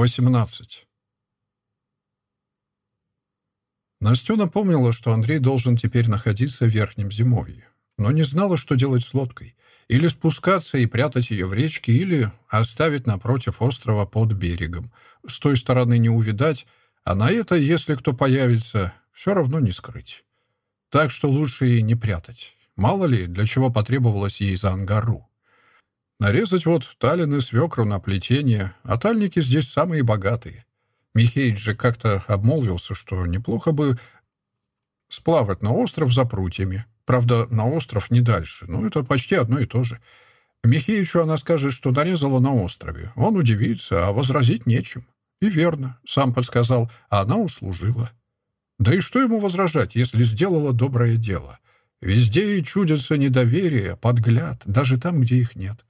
18. Настю напомнила, что Андрей должен теперь находиться в верхнем зимовье, но не знала, что делать с лодкой. Или спускаться и прятать ее в речке, или оставить напротив острова под берегом. С той стороны не увидать, а на это, если кто появится, все равно не скрыть. Так что лучше и не прятать. Мало ли, для чего потребовалось ей за ангару. Нарезать вот талины, свекру на плетение, а тальники здесь самые богатые. Михеич же как-то обмолвился, что неплохо бы сплавать на остров за прутьями. Правда, на остров не дальше, но это почти одно и то же. Михеичу она скажет, что нарезала на острове. Он удивится, а возразить нечем. И верно, сам подсказал, а она услужила. Да и что ему возражать, если сделала доброе дело? Везде и чудится недоверие, подгляд, даже там, где их нет.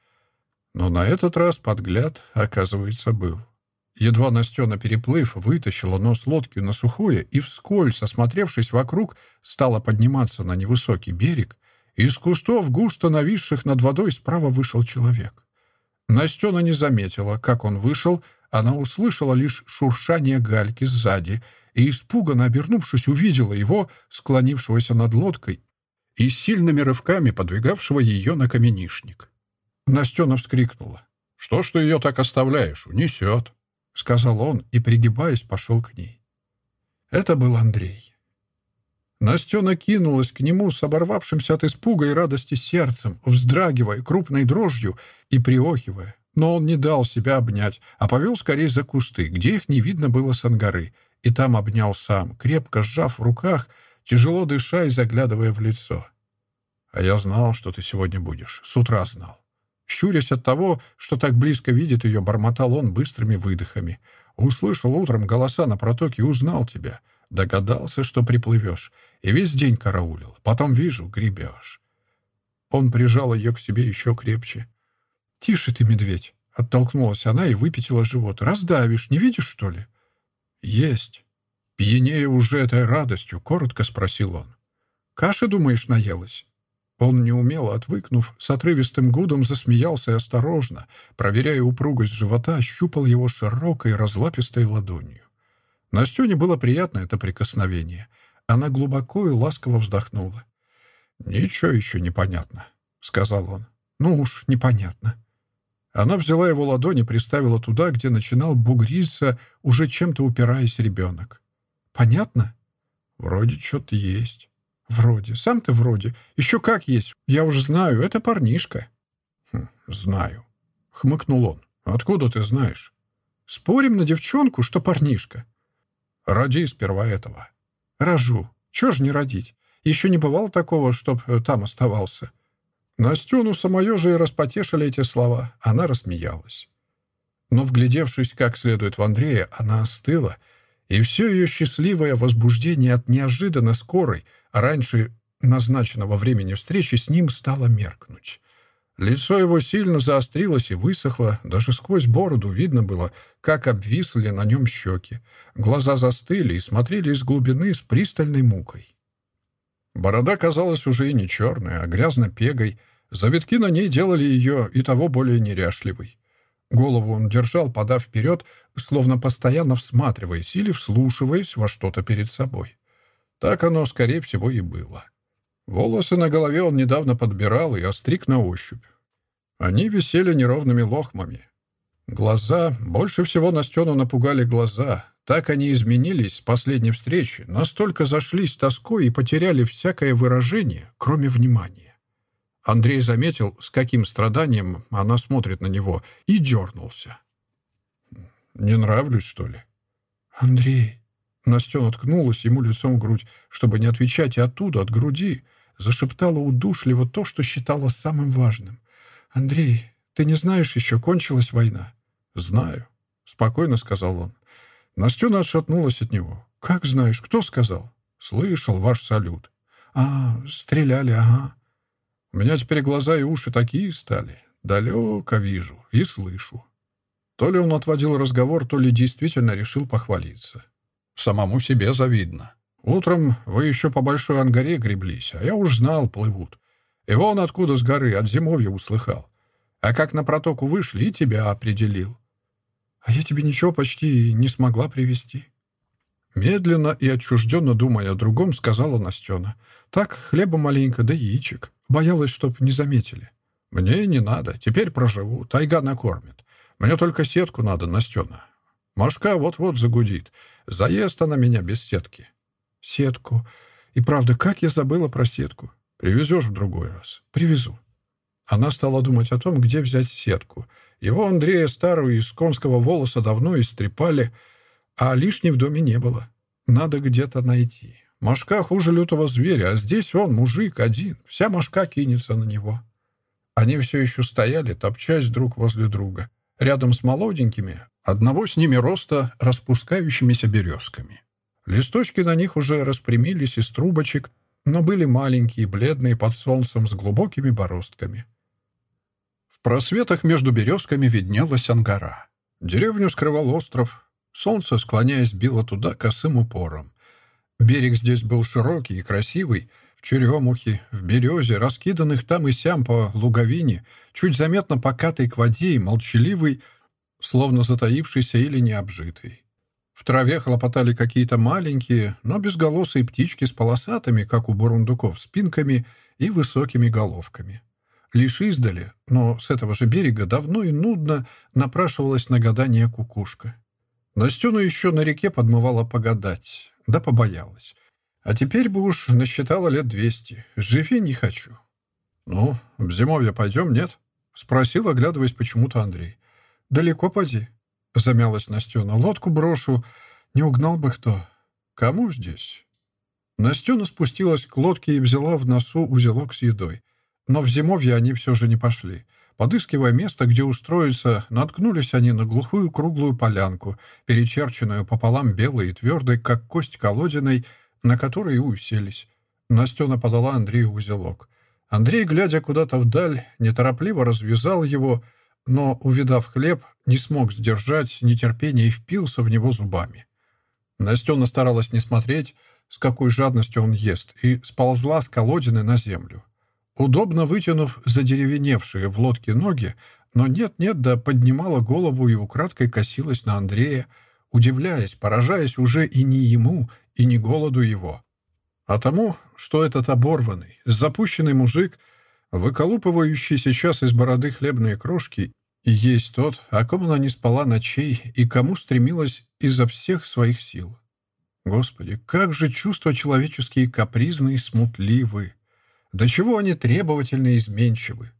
Но на этот раз подгляд, оказывается, был. Едва Настена, переплыв, вытащила нос лодки на сухое и, вскользь осмотревшись вокруг, стала подниматься на невысокий берег, из кустов, густо нависших над водой, справа вышел человек. Настена не заметила, как он вышел, она услышала лишь шуршание гальки сзади и, испуганно обернувшись, увидела его, склонившегося над лодкой и сильными рывками подвигавшего ее на каменишник. Настена вскрикнула. «Что ж ты ее так оставляешь? Унесет!» — сказал он и, пригибаясь, пошел к ней. Это был Андрей. Настена кинулась к нему с оборвавшимся от испуга и радости сердцем, вздрагивая крупной дрожью и приохивая. Но он не дал себя обнять, а повел скорее за кусты, где их не видно было с ангары, и там обнял сам, крепко сжав в руках, тяжело дыша и заглядывая в лицо. «А я знал, что ты сегодня будешь. С утра знал. Щурясь от того, что так близко видит ее, бормотал он быстрыми выдохами. Услышал утром голоса на протоке и узнал тебя. Догадался, что приплывешь. И весь день караулил. Потом вижу, гребешь. Он прижал ее к себе еще крепче. «Тише ты, медведь!» — оттолкнулась она и выпятила живот. «Раздавишь, не видишь, что ли?» «Есть!» «Пьянее уже этой радостью», — коротко спросил он. «Каши, думаешь, наелась?» Он неумело отвыкнув, с отрывистым гудом засмеялся и осторожно, проверяя упругость живота, щупал его широкой разлапистой ладонью. Настюне было приятно это прикосновение. Она глубоко и ласково вздохнула. «Ничего еще непонятно», — сказал он. «Ну уж, непонятно». Она взяла его ладони и приставила туда, где начинал бугриться, уже чем-то упираясь ребенок. «Понятно?» «Вроде что-то есть». Вроде, сам ты вроде. Еще как есть. Я уже знаю, это парнишка. Хм, знаю. Хмыкнул он. Откуда ты знаешь? Спорим на девчонку, что парнишка. Роди сперва этого. Рожу. Чего ж не родить? Еще не бывало такого, чтоб э, там оставался. Настену самое же и распотешили эти слова. Она рассмеялась. Но, вглядевшись как следует в Андрея, она остыла, и все ее счастливое возбуждение от неожиданно скорой — Раньше назначенного времени встречи с ним стало меркнуть. Лицо его сильно заострилось и высохло, даже сквозь бороду видно было, как обвисли на нем щеки. Глаза застыли и смотрели из глубины с пристальной мукой. Борода казалась уже и не черная, а грязно-пегой. Завитки на ней делали ее и того более неряшливой. Голову он держал, подав вперед, словно постоянно всматриваясь или вслушиваясь во что-то перед собой. Так оно, скорее всего, и было. Волосы на голове он недавно подбирал и остриг на ощупь. Они висели неровными лохмами. Глаза, больше всего Настену напугали глаза. Так они изменились с последней встречи, настолько зашлись тоской и потеряли всякое выражение, кроме внимания. Андрей заметил, с каким страданием она смотрит на него, и дернулся. «Не нравлюсь, что ли?» «Андрей», Настена откнулась ему лицом в грудь, чтобы не отвечать, и оттуда, от груди, зашептала удушливо то, что считала самым важным. «Андрей, ты не знаешь еще, кончилась война?» «Знаю», — спокойно сказал он. Настена отшатнулась от него. «Как знаешь, кто сказал?» «Слышал ваш салют». «А, стреляли, ага». «У меня теперь глаза и уши такие стали. Далеко вижу и слышу». То ли он отводил разговор, то ли действительно решил похвалиться. Самому себе завидно. Утром вы еще по большой ангаре греблись, а я уж знал, плывут. И вон откуда с горы, от зимовья услыхал. А как на протоку вышли, и тебя определил. А я тебе ничего почти не смогла привести. Медленно и отчужденно думая о другом, сказала Настена. Так, хлеба маленько, да яичек. Боялась, чтоб не заметили. Мне не надо, теперь проживу, тайга накормит. Мне только сетку надо, Настена. Машка вот-вот загудит. Заезд она меня без сетки. Сетку. И правда, как я забыла про сетку. Привезешь в другой раз. Привезу. Она стала думать о том, где взять сетку. Его Андрея Старую из конского волоса давно истрепали, а лишней в доме не было. Надо где-то найти. Машка хуже лютого зверя, а здесь он, мужик, один. Вся Машка кинется на него. Они все еще стояли, топчась друг возле друга. Рядом с молоденькими, одного с ними роста распускающимися березками. Листочки на них уже распрямились из трубочек, но были маленькие, бледные, под солнцем, с глубокими бороздками. В просветах между березками виднелась ангара. Деревню скрывал остров. Солнце, склоняясь, било туда косым упором. Берег здесь был широкий и красивый, в черемухе, в березе, раскиданных там и сям по луговине, чуть заметно покатый к воде и молчаливый, словно затаившийся или необжитый. В траве хлопотали какие-то маленькие, но безголосые птички с полосатыми, как у бурундуков, спинками и высокими головками. Лишь издали, но с этого же берега давно и нудно напрашивалась на гадание кукушка. Настену еще на реке подмывала погадать, да побоялась. А теперь бы уж насчитала лет двести. Живи не хочу. «Ну, в зимовье пойдем, нет?» — спросил, оглядываясь почему-то Андрей. Далеко поди?» — замялась Настена. «Лодку брошу. Не угнал бы кто. Кому здесь?» Настена спустилась к лодке и взяла в носу узелок с едой. Но в зимовье они все же не пошли. Подыскивая место, где устроиться, наткнулись они на глухую круглую полянку, перечерченную пополам белой и твердой, как кость колодиной, на которой и уселись. Настена подала Андрею узелок. Андрей, глядя куда-то вдаль, неторопливо развязал его — но, увидав хлеб, не смог сдержать нетерпение и впился в него зубами. Настена старалась не смотреть, с какой жадностью он ест, и сползла с колодины на землю. Удобно вытянув задеревеневшие в лодке ноги, но нет-нет, да поднимала голову и украдкой косилась на Андрея, удивляясь, поражаясь уже и не ему, и не голоду его, а тому, что этот оборванный, запущенный мужик — Выколупывающий сейчас из бороды хлебные крошки есть тот, о ком она не спала ночей и кому стремилась изо всех своих сил. Господи, как же чувства человеческие капризны и смутливы! До чего они требовательны и изменчивы!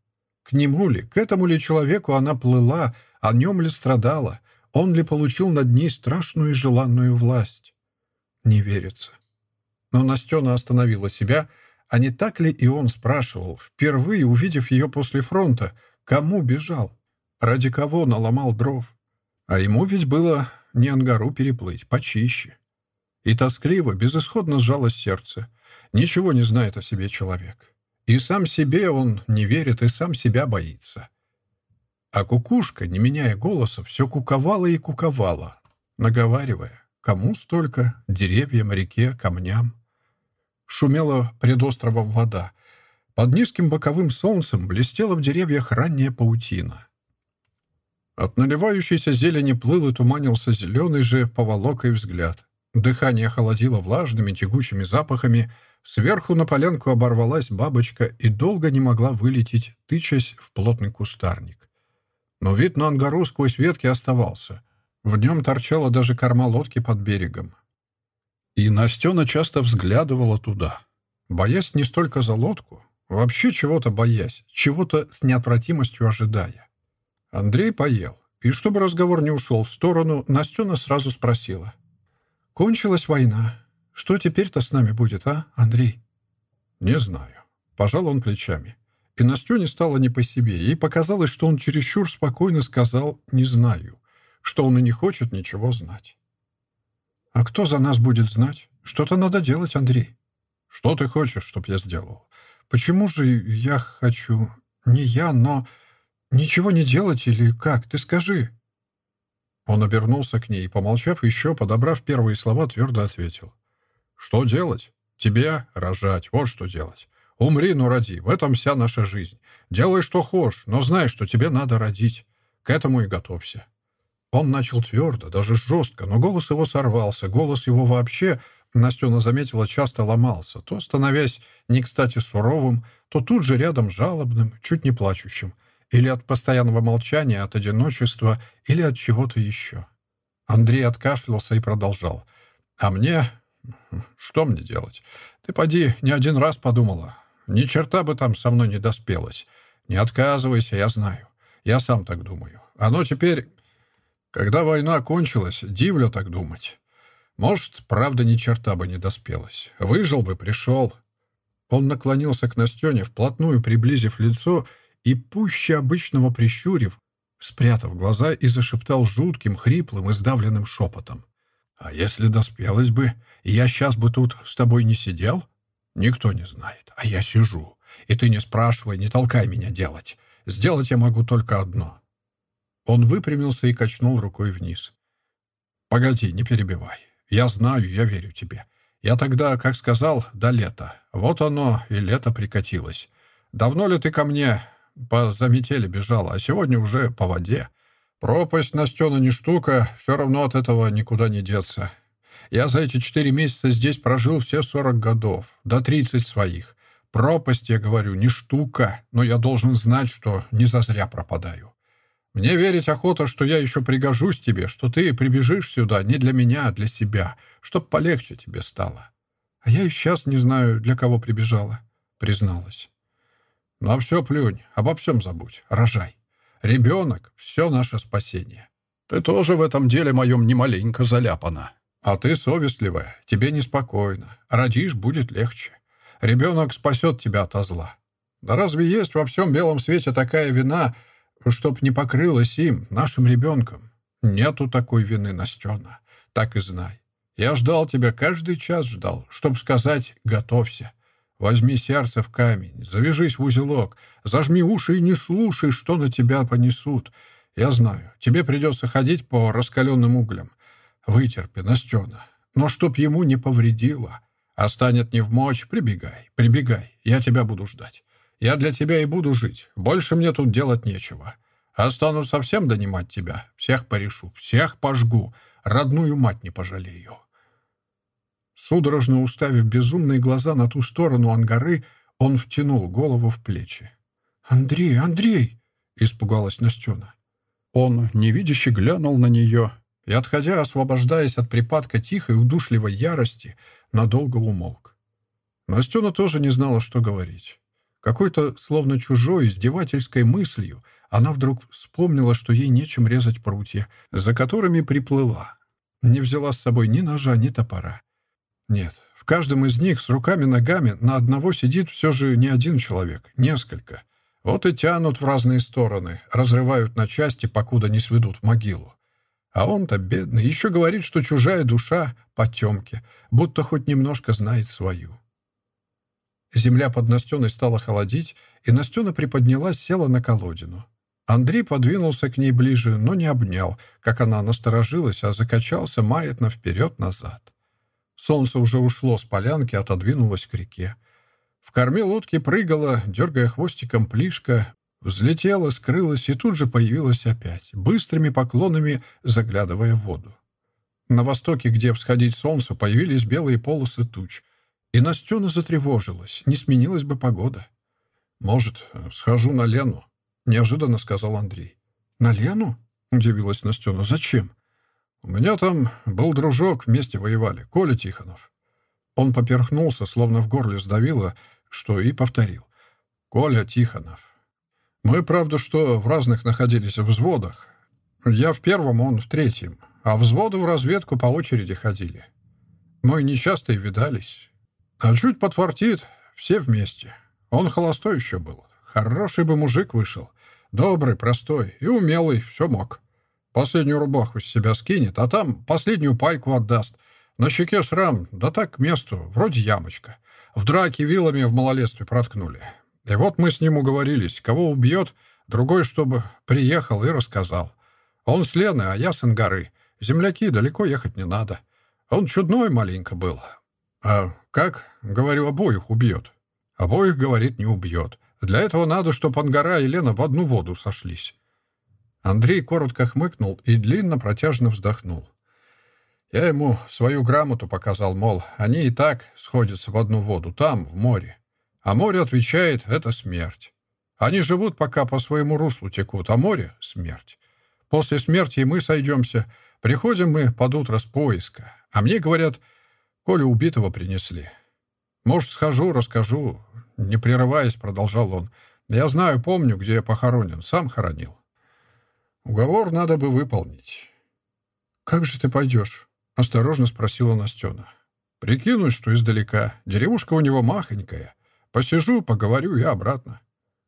К нему ли, к этому ли человеку она плыла, о нем ли страдала, он ли получил над ней страшную и желанную власть? Не верится. Но Настена остановила себя — а не так ли и он спрашивал, впервые увидев ее после фронта, кому бежал, ради кого наломал дров? А ему ведь было не ангару переплыть, почище. И тоскливо, безысходно сжалось сердце. Ничего не знает о себе человек. И сам себе он не верит, и сам себя боится. А кукушка, не меняя голоса, все куковала и куковала, наговаривая, кому столько, деревьям, реке, камням шумела пред островом вода. Под низким боковым солнцем блестела в деревьях ранняя паутина. От наливающейся зелени плыл и туманился зеленый же поволокой взгляд. Дыхание холодило влажными тягучими запахами. Сверху на полянку оборвалась бабочка и долго не могла вылететь, тычась в плотный кустарник. Но вид на ангару сквозь ветки оставался. В нем торчала даже корма лодки под берегом. И Настена часто взглядывала туда, боясь не столько за лодку, вообще чего-то боясь, чего-то с неотвратимостью ожидая. Андрей поел, и чтобы разговор не ушел в сторону, Настена сразу спросила. «Кончилась война. Что теперь-то с нами будет, а, Андрей?» «Не знаю». Пожал он плечами. И Настене стало не по себе. Ей показалось, что он чересчур спокойно сказал «не знаю», что он и не хочет ничего знать. «А кто за нас будет знать? Что-то надо делать, Андрей». «Что ты хочешь, чтоб я сделал? Почему же я хочу... Не я, но... Ничего не делать или как? Ты скажи». Он обернулся к ней и, помолчав еще, подобрав первые слова, твердо ответил. «Что делать? Тебе рожать. Вот что делать. Умри, но роди. В этом вся наша жизнь. Делай, что хочешь, но знай, что тебе надо родить. К этому и готовься». Он начал твердо, даже жестко, но голос его сорвался, голос его вообще, Настена заметила, часто ломался, то становясь не кстати суровым, то тут же рядом жалобным, чуть не плачущим, или от постоянного молчания, от одиночества, или от чего-то еще. Андрей откашлялся и продолжал. «А мне... Что мне делать? Ты поди не один раз подумала. Ни черта бы там со мной не доспелось. Не отказывайся, я знаю. Я сам так думаю. Оно теперь когда война кончилась, дивлю так думать. Может, правда, ни черта бы не доспелась. Выжил бы, пришел. Он наклонился к Настене, вплотную приблизив лицо и, пуще обычного прищурив, спрятав глаза и зашептал жутким, хриплым и сдавленным шепотом. «А если доспелась бы, я сейчас бы тут с тобой не сидел? Никто не знает, а я сижу. И ты не спрашивай, не толкай меня делать. Сделать я могу только одно он выпрямился и качнул рукой вниз. «Погоди, не перебивай. Я знаю, я верю тебе. Я тогда, как сказал, до лета. Вот оно, и лето прикатилось. Давно ли ты ко мне по заметели бежала, а сегодня уже по воде? Пропасть, Настена, не штука, все равно от этого никуда не деться. Я за эти четыре месяца здесь прожил все сорок годов, до тридцать своих. Пропасть, я говорю, не штука, но я должен знать, что не зазря пропадаю. Мне верить охота, что я еще пригожусь тебе, что ты прибежишь сюда не для меня, а для себя, чтоб полегче тебе стало. А я и сейчас не знаю, для кого прибежала, призналась. Ну, а Но все плюнь, обо всем забудь, рожай. Ребенок — все наше спасение. Ты тоже в этом деле моем немаленько заляпана. А ты совестливая, тебе неспокойно. Родишь — будет легче. Ребенок спасет тебя от зла. Да разве есть во всем белом свете такая вина — чтоб не покрылось им, нашим ребенком. Нету такой вины, Настена. Так и знай. Я ждал тебя, каждый час ждал, чтоб сказать «готовься». Возьми сердце в камень, завяжись в узелок, зажми уши и не слушай, что на тебя понесут. Я знаю, тебе придется ходить по раскаленным углям. Вытерпи, Настена, но чтоб ему не повредило. А станет не в мочь, прибегай, прибегай, я тебя буду ждать. Я для тебя и буду жить. Больше мне тут делать нечего. Остану совсем донимать тебя. Всех порешу, всех пожгу. Родную мать не пожалею». Судорожно уставив безумные глаза на ту сторону ангары, он втянул голову в плечи. «Андрей, Андрей!» — испугалась Настюна. Он невидяще глянул на нее и, отходя, освобождаясь от припадка тихой удушливой ярости, надолго умолк. Настюна тоже не знала, что говорить. Какой-то, словно чужой, издевательской мыслью, она вдруг вспомнила, что ей нечем резать прутья, за которыми приплыла. Не взяла с собой ни ножа, ни топора. Нет, в каждом из них с руками-ногами на одного сидит все же не один человек, несколько. Вот и тянут в разные стороны, разрывают на части, покуда не сведут в могилу. А он-то, бедный, еще говорит, что чужая душа — потемки, будто хоть немножко знает свою. Земля под Настеной стала холодить, и Настена приподнялась, села на колодину. Андрей подвинулся к ней ближе, но не обнял, как она насторожилась, а закачался маятно вперед-назад. Солнце уже ушло с полянки, отодвинулось к реке. В корме лодки прыгала, дергая хвостиком плишка, взлетела, скрылась и тут же появилась опять, быстрыми поклонами заглядывая в воду. На востоке, где всходить солнцу, появились белые полосы туч. И Настена затревожилась, не сменилась бы погода. «Может, схожу на Лену?» — неожиданно сказал Андрей. «На Лену?» — удивилась Настена. «Зачем?» «У меня там был дружок, вместе воевали, Коля Тихонов». Он поперхнулся, словно в горле сдавило, что и повторил. «Коля Тихонов». Мы, правда, что в разных находились взводах. Я в первом, он в третьем. А взводы в разведку по очереди ходили. Мы нечасто и видались. А чуть подфартит, все вместе. Он холостой еще был. Хороший бы мужик вышел. Добрый, простой и умелый, все мог. Последнюю рубаху с себя скинет, а там последнюю пайку отдаст. На щеке шрам, да так к месту, вроде ямочка. В драке вилами в малолетстве проткнули. И вот мы с ним уговорились, кого убьет, другой, чтобы приехал и рассказал. Он с Лены, а я с Ингары. Земляки, далеко ехать не надо. Он чудной маленько был. А как Говорю, обоих убьет. Обоих, говорит, не убьет. Для этого надо, чтобы Ангара и Лена в одну воду сошлись. Андрей коротко хмыкнул и длинно протяжно вздохнул. Я ему свою грамоту показал, мол, они и так сходятся в одну воду, там, в море. А море отвечает — это смерть. Они живут, пока по своему руслу текут, а море — смерть. После смерти мы сойдемся. Приходим мы под утро с поиска. А мне говорят, Колю убитого принесли. «Может, схожу, расскажу». Не прерываясь, продолжал он. «Я знаю, помню, где я похоронен. Сам хоронил». «Уговор надо бы выполнить». «Как же ты пойдешь?» — осторожно спросила Настена. «Прикинусь, что издалека. Деревушка у него махонькая. Посижу, поговорю и обратно.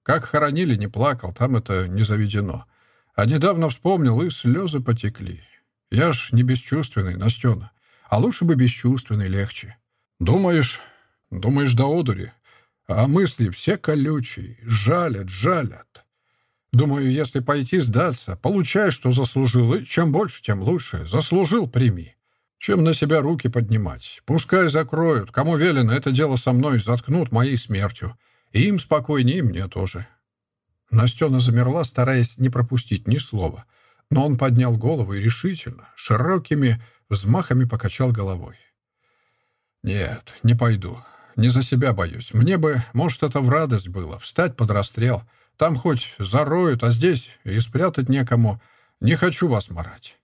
Как хоронили, не плакал, там это не заведено. А недавно вспомнил, и слезы потекли. Я ж не бесчувственный, Настена. А лучше бы бесчувственный легче. Думаешь, Думаешь, до одури? А мысли все колючие, жалят, жалят. Думаю, если пойти сдаться, получаешь, что заслужил, и чем больше, тем лучше. Заслужил — прими. Чем на себя руки поднимать? Пускай закроют. Кому велено, это дело со мной заткнут моей смертью. И им спокойнее, и мне тоже. Настена замерла, стараясь не пропустить ни слова. Но он поднял голову и решительно, широкими взмахами покачал головой. «Нет, не пойду не за себя боюсь. Мне бы, может, это в радость было, встать под расстрел. Там хоть зароют, а здесь и спрятать некому. Не хочу вас морать.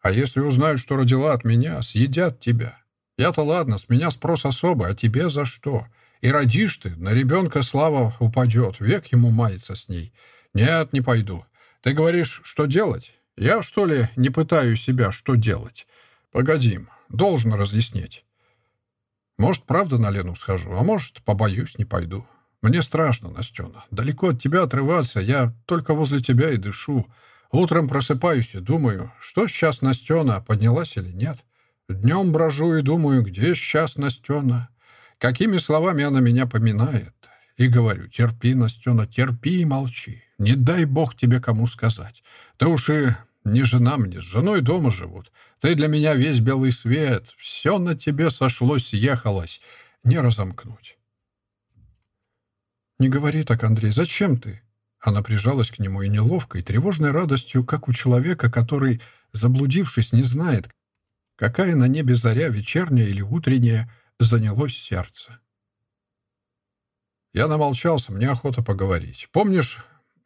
А если узнают, что родила от меня, съедят тебя. Я-то ладно, с меня спрос особый, а тебе за что? И родишь ты, на ребенка слава упадет, век ему мается с ней. Нет, не пойду. Ты говоришь, что делать? Я, что ли, не пытаю себя, что делать? Погодим, должен разъяснить. Может, правда на Лену схожу, а может, побоюсь, не пойду. Мне страшно, Настена. Далеко от тебя отрываться, я только возле тебя и дышу. Утром просыпаюсь и думаю, что сейчас Настена, поднялась или нет. Днем брожу и думаю, где сейчас Настена. Какими словами она меня поминает. И говорю, терпи, Настена, терпи и молчи. Не дай бог тебе кому сказать. Ты уж и не жена мне, с женой дома живут. Ты для меня весь белый свет. Все на тебе сошлось, съехалось. Не разомкнуть. Не говори так, Андрей, зачем ты? Она прижалась к нему и неловкой, тревожной радостью, как у человека, который, заблудившись, не знает, какая на небе заря, вечерняя или утренняя, занялось сердце. Я намолчался, мне охота поговорить. Помнишь,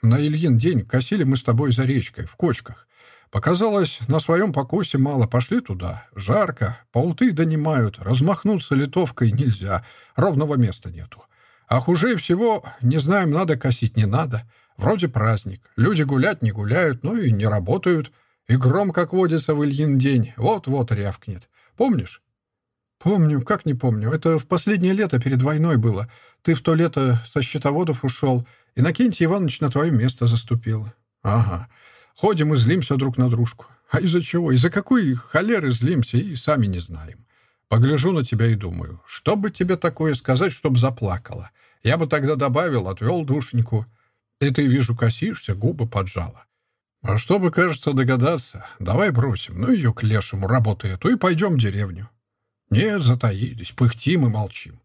на Ильин день косили мы с тобой за речкой, в кочках. Показалось, на своем покосе мало пошли туда. Жарко, пауты донимают, размахнуться литовкой нельзя, ровного места нету. А хуже всего, не знаем, надо косить, не надо. Вроде праздник. Люди гулять не гуляют, ну и не работают. И гром, как водится в Ильин день, вот-вот рявкнет. Помнишь? Помню, как не помню. Это в последнее лето перед войной было. Ты в то лето со счетоводов ушел. Иннокентий Иванович на твое место заступил. Ага. Ходим и злимся друг на дружку. А из-за чего? Из-за какой холеры злимся и сами не знаем. Погляжу на тебя и думаю, что бы тебе такое сказать, чтоб заплакала? Я бы тогда добавил, отвел душеньку. И ты, вижу, косишься, губы поджала. А чтобы, кажется, догадаться, давай бросим, ну ее к лешему работает, ну, и пойдем в деревню. Нет, затаились, пыхтим и молчим.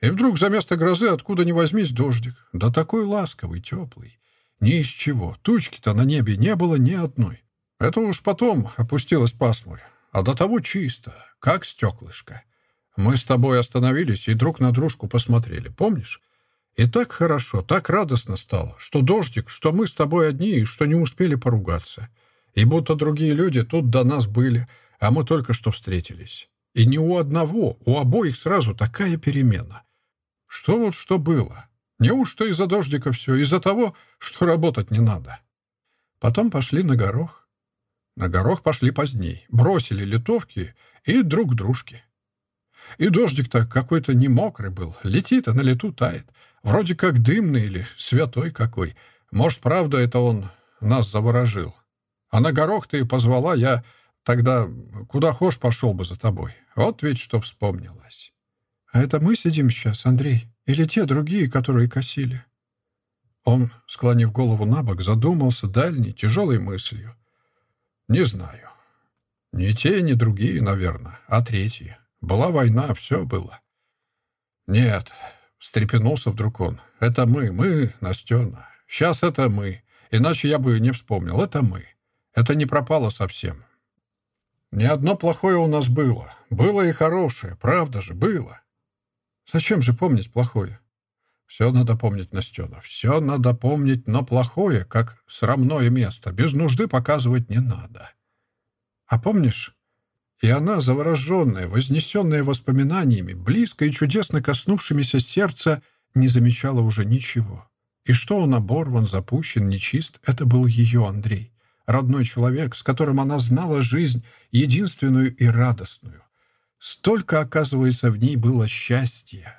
И вдруг за место грозы, откуда ни возьмись, дождик. Да такой ласковый, теплый. Ни из чего. Тучки-то на небе не было ни одной. Это уж потом опустилась пасмурь. А до того чисто, как стеклышко. Мы с тобой остановились и друг на дружку посмотрели, помнишь? И так хорошо, так радостно стало, что дождик, что мы с тобой одни и что не успели поругаться. И будто другие люди тут до нас были, а мы только что встретились. И не у одного, у обоих сразу такая перемена. Что вот что было? Неужто из-за дождика все? Из-за того, что работать не надо? Потом пошли на горох. На горох пошли поздней. Бросили литовки и друг дружки. И дождик-то какой-то не мокрый был. Летит, а на лету тает. Вроде как дымный или святой какой. Может, правда, это он нас заворожил. А на горох ты позвала, я тогда куда хошь пошел бы за тобой. Вот ведь что вспомнилось. Это мы сидим сейчас, Андрей, или те другие, которые косили?» Он, склонив голову на бок, задумался дальней, тяжелой мыслью. «Не знаю. Не те, не другие, наверное, а третьи. Была война, все было». «Нет», — встрепенулся вдруг он, — «это мы, мы, Настена. Сейчас это мы. Иначе я бы не вспомнил. Это мы. Это не пропало совсем. Ни одно плохое у нас было. Было и хорошее, правда же, было. Зачем же помнить плохое? Все надо помнить, Настена, все надо помнить, но плохое, как срамное место. Без нужды показывать не надо. А помнишь? И она, завороженная, вознесенная воспоминаниями, близко и чудесно коснувшимися сердца, не замечала уже ничего. И что он оборван, запущен, нечист, это был ее Андрей, родной человек, с которым она знала жизнь, единственную и радостную. Столько, оказывается, в ней было счастья.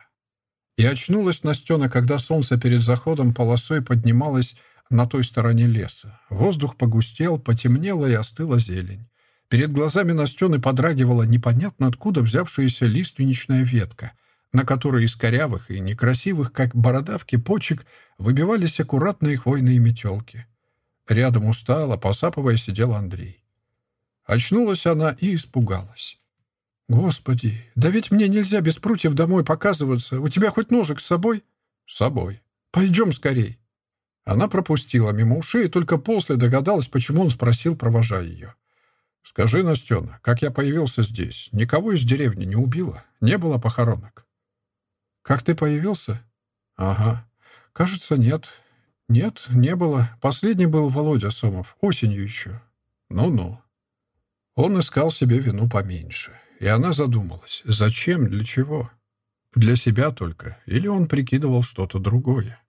И очнулась Настена, когда солнце перед заходом полосой поднималось на той стороне леса. Воздух погустел, потемнело и остыла зелень. Перед глазами Настены подрагивала непонятно откуда взявшаяся лиственничная ветка, на которой из корявых и некрасивых, как бородавки почек, выбивались аккуратные хвойные метелки. Рядом устало, посапывая, сидел Андрей. Очнулась она и испугалась. «Господи, да ведь мне нельзя без прутьев домой показываться. У тебя хоть ножик с собой?» «С собой. Пойдем скорей». Она пропустила мимо ушей и только после догадалась, почему он спросил, провожая ее. «Скажи, Настена, как я появился здесь? Никого из деревни не убила? Не было похоронок?» «Как ты появился?» «Ага. Кажется, нет. Нет, не было. Последний был Володя Сомов. Осенью еще». «Ну-ну». Он искал себе вину поменьше. И она задумалась, зачем, для чего? Для себя только, или он прикидывал что-то другое?